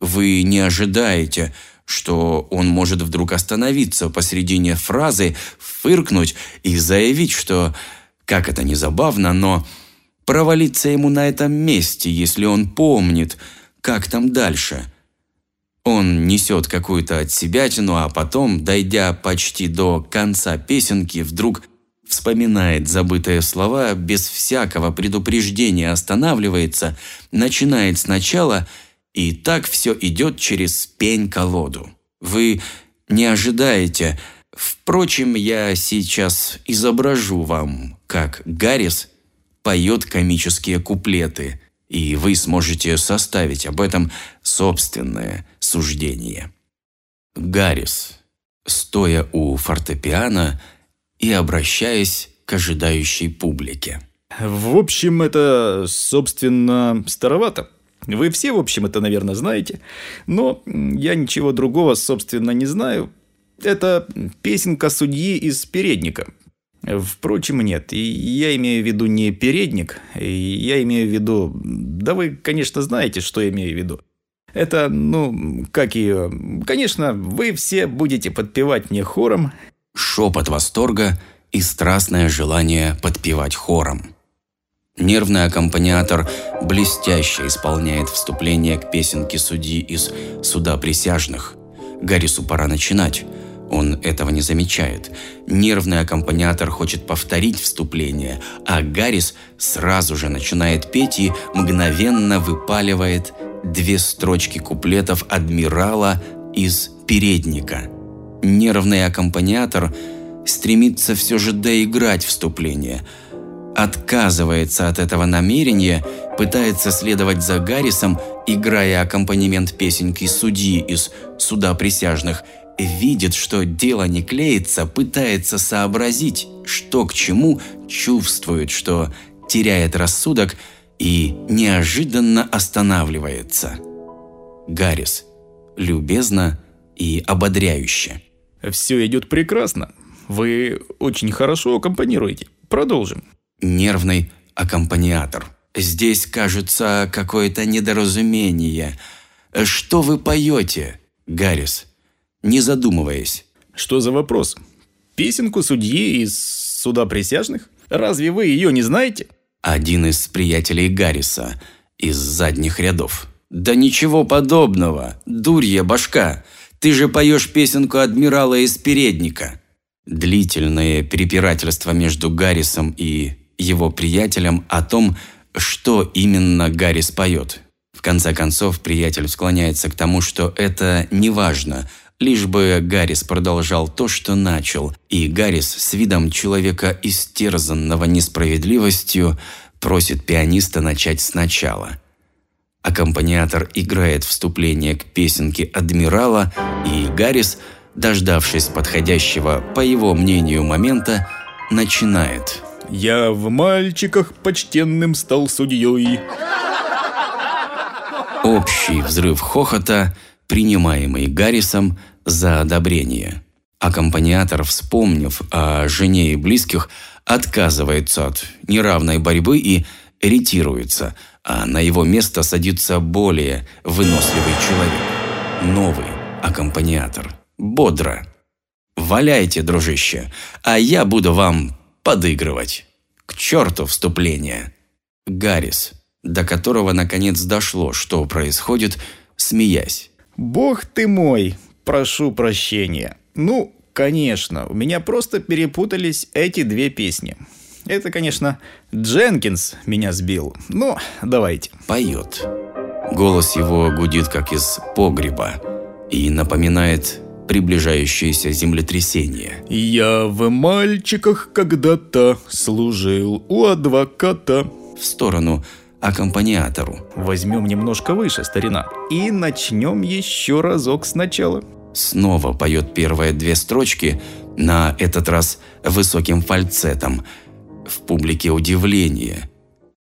Вы не ожидаете, что он может вдруг остановиться посредине фразы, фыркнуть и заявить, что, как это не забавно, но провалиться ему на этом месте, если он помнит, как там дальше. Он несет какую-то отсебятину, а потом, дойдя почти до конца песенки, вдруг вспоминает забытые слова, без всякого предупреждения останавливается, начинает сначала, и так все идет через пень-колоду. Вы не ожидаете. Впрочем, я сейчас изображу вам, как Гаррис поет комические куплеты, и вы сможете составить об этом собственное суждение. Гаррис, стоя у фортепиано и обращаясь к ожидающей публике. В общем, это, собственно, старовато. Вы все, в общем, это, наверное, знаете. Но я ничего другого, собственно, не знаю. Это песенка судьи из «Передника». Впрочем, нет. И я имею в виду не передник, я имею в виду... Да вы, конечно, знаете, что я имею в виду. Это, ну, как ее... Конечно, вы все будете подпевать мне хором. Шепот восторга и страстное желание подпевать хором. Нервный аккомпаниатор блестяще исполняет вступление к песенке судьи из «Суда присяжных». Гаррису пора начинать. Он этого не замечает. Нервный аккомпаниатор хочет повторить вступление, а Гаррис сразу же начинает петь и мгновенно выпаливает две строчки куплетов «Адмирала» из «Передника». Нервный аккомпаниатор стремится все же доиграть вступление, отказывается от этого намерения, пытается следовать за Гаррисом, играя аккомпанемент песенки судьи из «Суда присяжных», видит, что дело не клеится, пытается сообразить, что к чему, чувствует, что теряет рассудок и неожиданно останавливается. Гаррис. Любезно и ободряюще. Все идет прекрасно. Вы очень хорошо аккомпанируете. Продолжим. Нервный аккомпаниатор. Здесь, кажется, какое-то недоразумение. Что вы поете, Гаррис? не задумываясь. Что за вопрос? Песенку судьи из суда присяжных? Разве вы ее не знаете? Один из приятелей Гарриса из задних рядов. Да ничего подобного, дурья башка. Ты же поешь песенку адмирала из передника. Длительное перепирательство между Гаррисом и его приятелем о том, что именно Гаррис поет. В конце концов, приятель склоняется к тому, что это не важно – Лишь бы Гаррис продолжал то, что начал, и Гаррис с видом человека, истерзанного несправедливостью, просит пианиста начать сначала. Аккомпаниатор играет вступление к песенке «Адмирала», и Гаррис, дождавшись подходящего, по его мнению, момента, начинает. «Я в мальчиках почтенным стал судьей». Общий взрыв хохота – принимаемый Гаррисом за одобрение. Аккомпаниатор, вспомнив о жене и близких, отказывается от неравной борьбы и ретируется, а на его место садится более выносливый человек. Новый аккомпаниатор. Бодро. «Валяйте, дружище, а я буду вам подыгрывать. К черту вступление!» Гаррис, до которого наконец дошло, что происходит, смеясь. Бог ты мой, прошу прощения. Ну, конечно, у меня просто перепутались эти две песни. Это, конечно, Дженкинс меня сбил. Ну, давайте. Поет. Голос его гудит, как из погреба, и напоминает приближающееся землетрясение. «Я в мальчиках когда-то служил у адвоката». В сторону аккомпаниатору. Возьмем немножко выше, старина, и начнем еще разок сначала. Снова поет первые две строчки, на этот раз высоким фальцетом. В публике удивление,